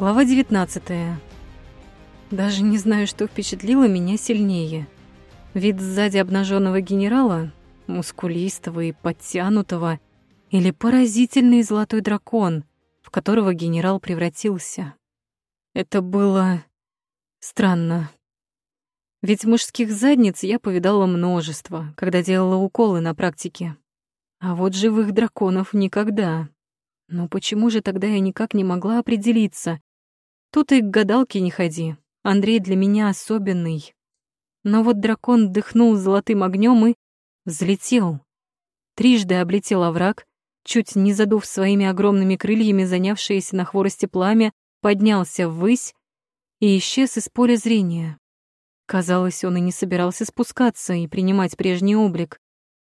Глава 19. Даже не знаю, что впечатлило меня сильнее. Вид сзади обнаженного генерала, мускулистого и подтянутого, или поразительный золотой дракон, в которого генерал превратился. Это было странно. Ведь мужских задниц я повидала множество, когда делала уколы на практике. А вот живых драконов никогда. Но почему же тогда я никак не могла определиться? Тут и к гадалке не ходи. Андрей для меня особенный. Но вот дракон дыхнул золотым огнем и взлетел. Трижды облетел овраг, чуть не задув своими огромными крыльями занявшееся на хворосте пламя, поднялся ввысь и исчез из поля зрения. Казалось, он и не собирался спускаться и принимать прежний облик.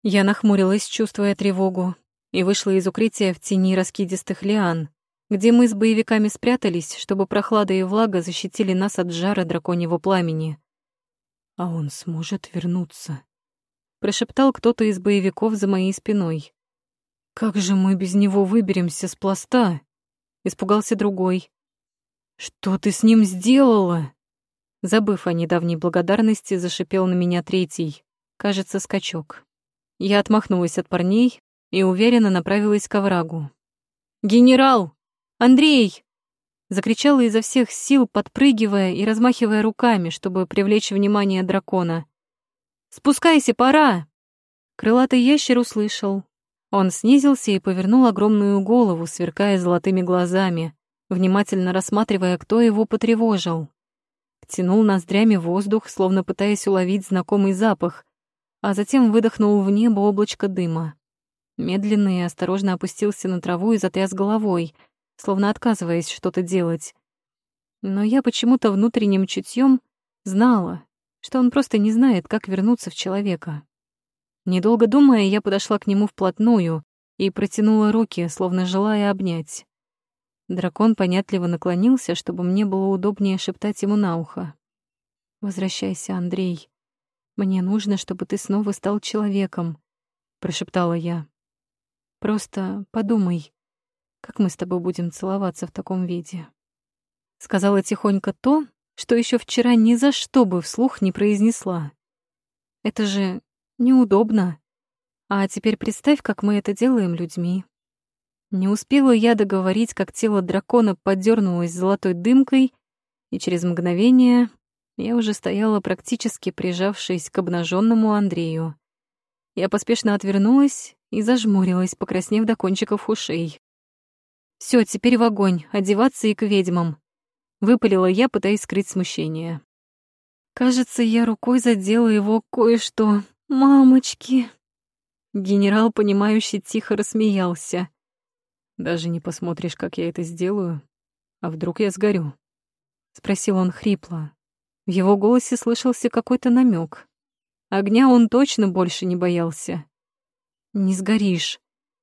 Я нахмурилась, чувствуя тревогу, и вышла из укрытия в тени раскидистых лиан, где мы с боевиками спрятались, чтобы прохлада и влага защитили нас от жара драконьего пламени. «А он сможет вернуться», — прошептал кто-то из боевиков за моей спиной. «Как же мы без него выберемся с пласта?» — испугался другой. «Что ты с ним сделала?» Забыв о недавней благодарности, зашипел на меня третий, кажется, скачок. Я отмахнулась от парней и уверенно направилась к оврагу. «Генерал! Андрей!» Закричала изо всех сил, подпрыгивая и размахивая руками, чтобы привлечь внимание дракона. «Спускайся, пора!» Крылатый ящер услышал. Он снизился и повернул огромную голову, сверкая золотыми глазами, внимательно рассматривая, кто его потревожил. Втянул ноздрями воздух, словно пытаясь уловить знакомый запах, а затем выдохнул в небо облачко дыма. Медленно и осторожно опустился на траву и затряс головой, словно отказываясь что-то делать. Но я почему-то внутренним чутьем знала, что он просто не знает, как вернуться в человека. Недолго думая, я подошла к нему вплотную и протянула руки, словно желая обнять. Дракон понятливо наклонился, чтобы мне было удобнее шептать ему на ухо. «Возвращайся, Андрей. Мне нужно, чтобы ты снова стал человеком», — прошептала я. Просто подумай, как мы с тобой будем целоваться в таком виде. Сказала тихонько то, что еще вчера ни за что бы вслух не произнесла. Это же неудобно. А теперь представь, как мы это делаем людьми. Не успела я договорить, как тело дракона подернулось золотой дымкой, и через мгновение я уже стояла практически прижавшись к обнаженному Андрею. Я поспешно отвернулась и зажмурилась, покраснев до кончиков ушей. Все, теперь в огонь, одеваться и к ведьмам», — выпалила я, пытаясь скрыть смущение. Кажется, я рукой задела его кое-что. «Мамочки!» Генерал, понимающий, тихо рассмеялся. «Даже не посмотришь, как я это сделаю? А вдруг я сгорю?» — спросил он хрипло. В его голосе слышался какой-то намек. Огня он точно больше не боялся. «Не сгоришь.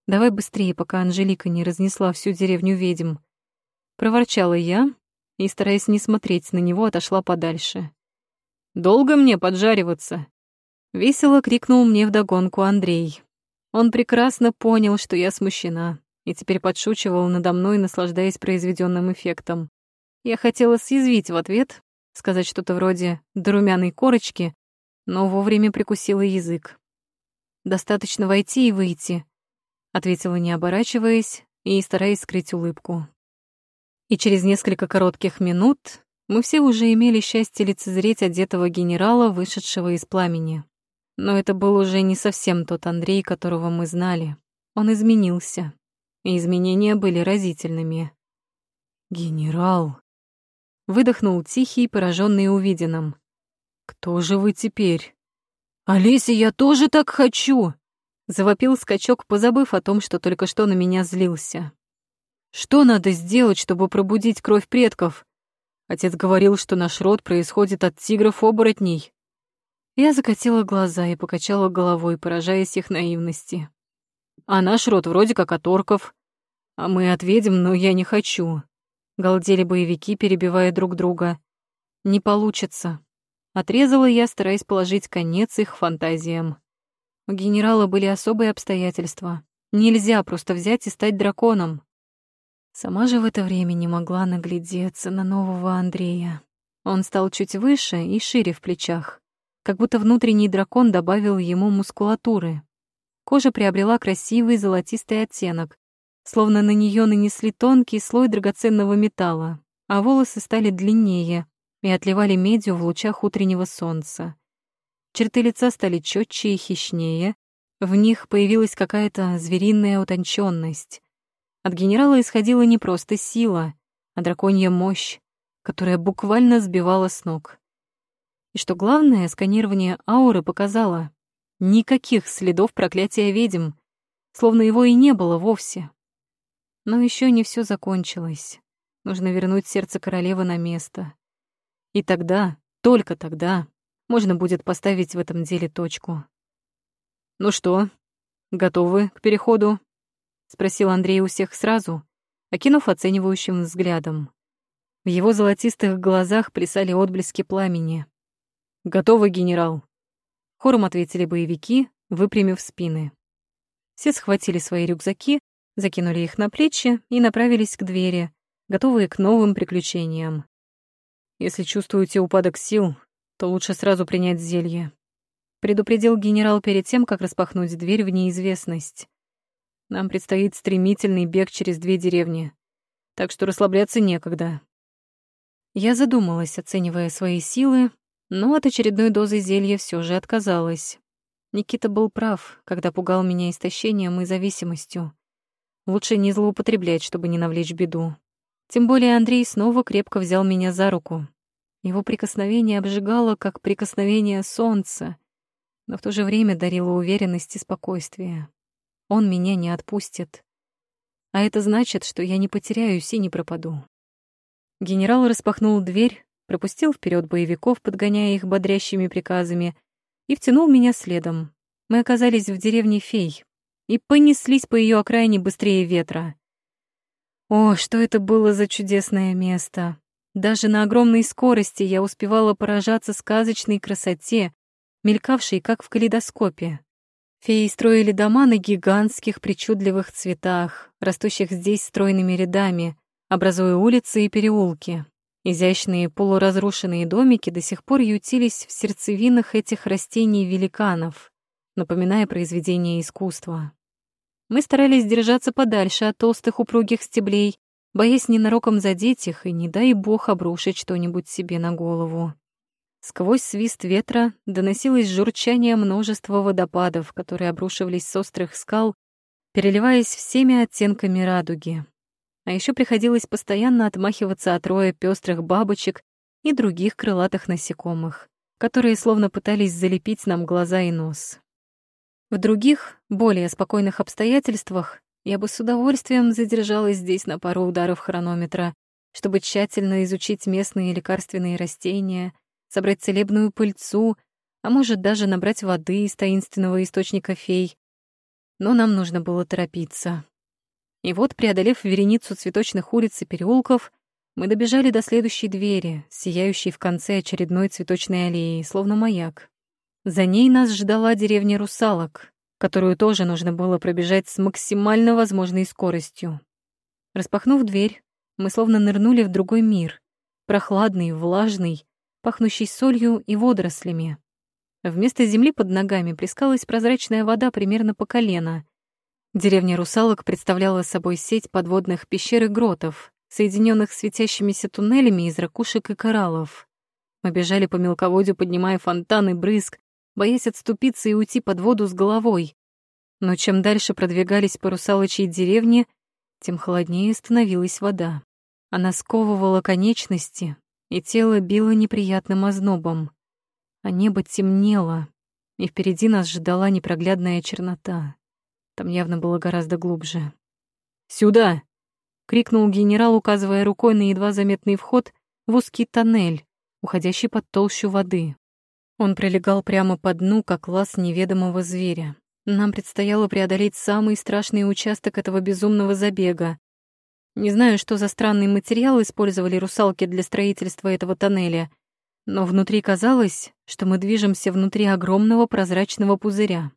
Давай быстрее, пока Анжелика не разнесла всю деревню ведьм». Проворчала я и, стараясь не смотреть на него, отошла подальше. «Долго мне поджариваться?» Весело крикнул мне вдогонку Андрей. Он прекрасно понял, что я смущена, и теперь подшучивал надо мной, наслаждаясь произведенным эффектом. Я хотела съязвить в ответ, сказать что-то вроде «до румяной корочки», но вовремя прикусила язык. «Достаточно войти и выйти», — ответила, не оборачиваясь и стараясь скрыть улыбку. И через несколько коротких минут мы все уже имели счастье лицезреть одетого генерала, вышедшего из пламени. Но это был уже не совсем тот Андрей, которого мы знали. Он изменился, и изменения были разительными. «Генерал!» — выдохнул тихий, пораженный увиденным. «Кто же вы теперь?» «Олеся, я тоже так хочу!» Завопил скачок, позабыв о том, что только что на меня злился. «Что надо сделать, чтобы пробудить кровь предков?» Отец говорил, что наш род происходит от тигров-оборотней. Я закатила глаза и покачала головой, поражаясь их наивности. «А наш род вроде как от орков. А мы отведем, но я не хочу». Галдели боевики, перебивая друг друга. «Не получится. Отрезала я, стараясь положить конец их фантазиям. У генерала были особые обстоятельства. Нельзя просто взять и стать драконом. Сама же в это время не могла наглядеться на нового Андрея. Он стал чуть выше и шире в плечах, как будто внутренний дракон добавил ему мускулатуры. Кожа приобрела красивый золотистый оттенок, словно на нее нанесли тонкий слой драгоценного металла, а волосы стали длиннее и отливали медью в лучах утреннего солнца. Черты лица стали четче и хищнее, в них появилась какая-то звериная утонченность. От генерала исходила не просто сила, а драконья мощь, которая буквально сбивала с ног. И что главное, сканирование ауры показало — никаких следов проклятия ведьм, словно его и не было вовсе. Но еще не все закончилось. Нужно вернуть сердце королевы на место. И тогда, только тогда, можно будет поставить в этом деле точку. «Ну что, готовы к переходу?» — спросил Андрей у всех сразу, окинув оценивающим взглядом. В его золотистых глазах плясали отблески пламени. «Готовы, генерал!» Хором ответили боевики, выпрямив спины. Все схватили свои рюкзаки закинули их на плечи и направились к двери, готовые к новым приключениям. «Если чувствуете упадок сил, то лучше сразу принять зелье», предупредил генерал перед тем, как распахнуть дверь в неизвестность. «Нам предстоит стремительный бег через две деревни, так что расслабляться некогда». Я задумалась, оценивая свои силы, но от очередной дозы зелья все же отказалась. Никита был прав, когда пугал меня истощением и зависимостью. Лучше не злоупотреблять, чтобы не навлечь беду. Тем более Андрей снова крепко взял меня за руку. Его прикосновение обжигало, как прикосновение солнца, но в то же время дарило уверенность и спокойствие. Он меня не отпустит. А это значит, что я не потеряюсь и не пропаду. Генерал распахнул дверь, пропустил вперед боевиков, подгоняя их бодрящими приказами, и втянул меня следом. Мы оказались в деревне Фей, и понеслись по ее окраине быстрее ветра. О, что это было за чудесное место! Даже на огромной скорости я успевала поражаться сказочной красоте, мелькавшей, как в калейдоскопе. Феи строили дома на гигантских причудливых цветах, растущих здесь стройными рядами, образуя улицы и переулки. Изящные полуразрушенные домики до сих пор ютились в сердцевинах этих растений-великанов, напоминая произведения искусства. Мы старались держаться подальше от толстых упругих стеблей, боясь ненароком задеть их и, не дай бог, обрушить что-нибудь себе на голову. Сквозь свист ветра доносилось журчание множества водопадов, которые обрушивались с острых скал, переливаясь всеми оттенками радуги. А еще приходилось постоянно отмахиваться от роя пестрых бабочек и других крылатых насекомых, которые словно пытались залепить нам глаза и нос. В других, более спокойных обстоятельствах я бы с удовольствием задержалась здесь на пару ударов хронометра, чтобы тщательно изучить местные лекарственные растения, собрать целебную пыльцу, а может даже набрать воды из таинственного источника фей. Но нам нужно было торопиться. И вот, преодолев вереницу цветочных улиц и переулков, мы добежали до следующей двери, сияющей в конце очередной цветочной аллеи, словно маяк. За ней нас ждала деревня русалок, которую тоже нужно было пробежать с максимально возможной скоростью. Распахнув дверь, мы словно нырнули в другой мир, прохладный, влажный, пахнущий солью и водорослями. Вместо земли под ногами плескалась прозрачная вода примерно по колено. Деревня русалок представляла собой сеть подводных пещер и гротов, соединенных светящимися туннелями из ракушек и кораллов. Мы бежали по мелководью, поднимая фонтаны брызг, боясь отступиться и уйти под воду с головой. Но чем дальше продвигались по русалочьей деревне, тем холоднее становилась вода. Она сковывала конечности, и тело било неприятным ознобом. А небо темнело, и впереди нас ждала непроглядная чернота. Там явно было гораздо глубже. «Сюда!» — крикнул генерал, указывая рукой на едва заметный вход в узкий тоннель, уходящий под толщу воды. Он пролегал прямо по дну, как лаз неведомого зверя. Нам предстояло преодолеть самый страшный участок этого безумного забега. Не знаю, что за странный материал использовали русалки для строительства этого тоннеля, но внутри казалось, что мы движемся внутри огромного прозрачного пузыря.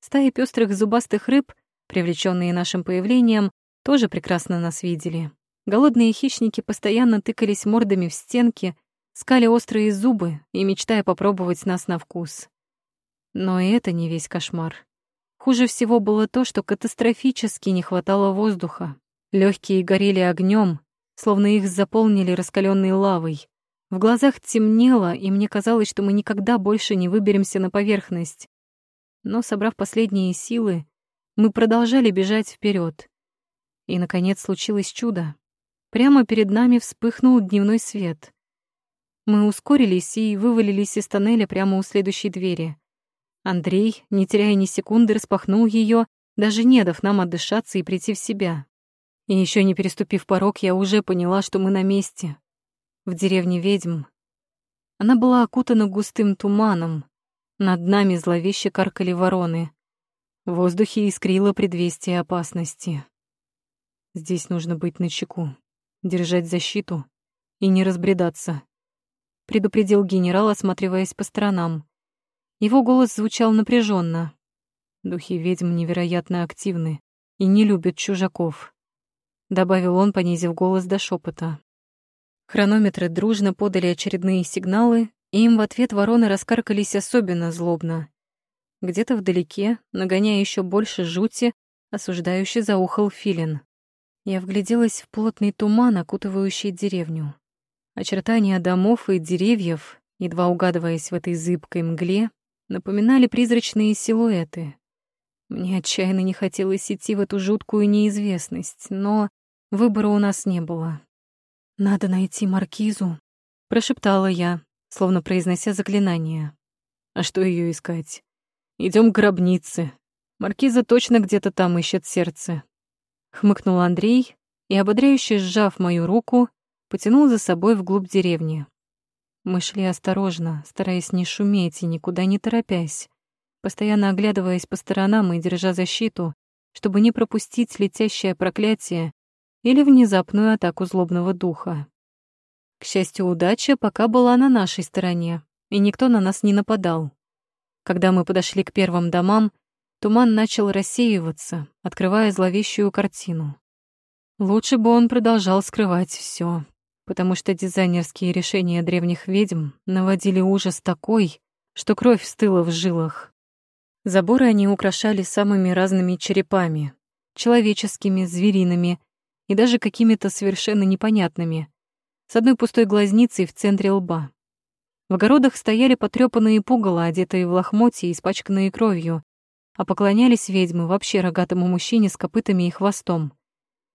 Стаи пестрых зубастых рыб, привлеченные нашим появлением, тоже прекрасно нас видели. Голодные хищники постоянно тыкались мордами в стенки, скали острые зубы и мечтая попробовать нас на вкус. Но и это не весь кошмар. Хуже всего было то, что катастрофически не хватало воздуха. Легкие горели огнем, словно их заполнили раскаленной лавой. В глазах темнело, и мне казалось, что мы никогда больше не выберемся на поверхность. Но, собрав последние силы, мы продолжали бежать вперед. И, наконец, случилось чудо. Прямо перед нами вспыхнул дневной свет. Мы ускорились и вывалились из тоннеля прямо у следующей двери. Андрей, не теряя ни секунды, распахнул ее, даже не дав нам отдышаться и прийти в себя. И еще не переступив порог, я уже поняла, что мы на месте. В деревне ведьм. Она была окутана густым туманом. Над нами зловеще каркали вороны. В воздухе искрило предвестие опасности. Здесь нужно быть начеку, держать защиту и не разбредаться, предупредил генерал, осматриваясь по сторонам. Его голос звучал напряженно. Духи ведьм невероятно активны и не любят чужаков, добавил он, понизив голос до шепота. Хронометры дружно подали очередные сигналы, и им в ответ вороны раскаркались особенно злобно. Где-то вдалеке, нагоняя еще больше жути, осуждающе заухал филин. Я вгляделась в плотный туман, окутывающий деревню. Очертания домов и деревьев, едва угадываясь в этой зыбкой мгле, напоминали призрачные силуэты. Мне отчаянно не хотелось идти в эту жуткую неизвестность, но выбора у нас не было. «Надо найти маркизу», — прошептала я, словно произнося заклинание. «А что ее искать? Идем к гробнице. Маркиза точно где-то там ищет сердце. Хмыкнул Андрей и, ободряюще сжав мою руку, потянул за собой вглубь деревни. Мы шли осторожно, стараясь не шуметь и никуда не торопясь, постоянно оглядываясь по сторонам и держа защиту, чтобы не пропустить летящее проклятие или внезапную атаку злобного духа. К счастью, удача пока была на нашей стороне, и никто на нас не нападал. Когда мы подошли к первым домам, туман начал рассеиваться, открывая зловещую картину. Лучше бы он продолжал скрывать все, потому что дизайнерские решения древних ведьм наводили ужас такой, что кровь стыла в жилах. Заборы они украшали самыми разными черепами, человеческими, звериными и даже какими-то совершенно непонятными, с одной пустой глазницей в центре лба. В огородах стояли потрёпанные пугало, одетые в лохмотья и испачканные кровью, а поклонялись ведьмы вообще рогатому мужчине с копытами и хвостом.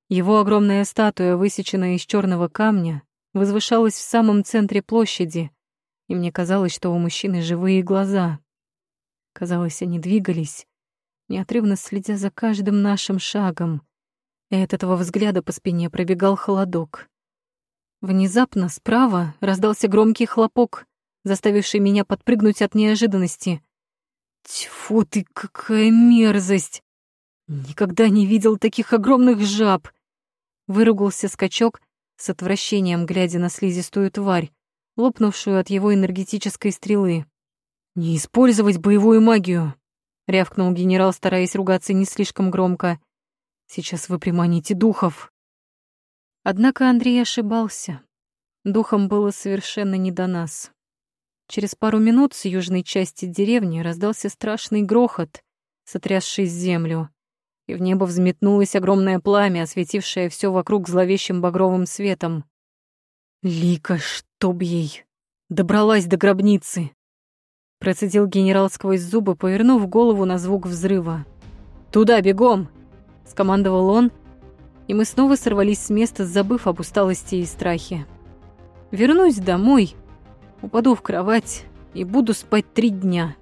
Его огромная статуя, высеченная из черного камня, возвышалась в самом центре площади, и мне казалось, что у мужчины живые глаза. Казалось, они двигались, неотрывно следя за каждым нашим шагом, и от этого взгляда по спине пробегал холодок. Внезапно справа раздался громкий хлопок, заставивший меня подпрыгнуть от неожиданности. Тьфу ты, какая мерзость! Никогда не видел таких огромных жаб! Выругался скачок с отвращением, глядя на слизистую тварь, лопнувшую от его энергетической стрелы. «Не использовать боевую магию!» — рявкнул генерал, стараясь ругаться не слишком громко. «Сейчас вы приманите духов!» Однако Андрей ошибался. Духом было совершенно не до нас. Через пару минут с южной части деревни раздался страшный грохот, сотрясший землю, и в небо взметнулось огромное пламя, осветившее все вокруг зловещим багровым светом. «Лика, чтоб ей! Добралась до гробницы!» Процедил генерал сквозь зубы, повернув голову на звук взрыва. «Туда, бегом!» — скомандовал он, и мы снова сорвались с места, забыв об усталости и страхе. «Вернусь домой!» Упаду в кровать и буду спать три дня.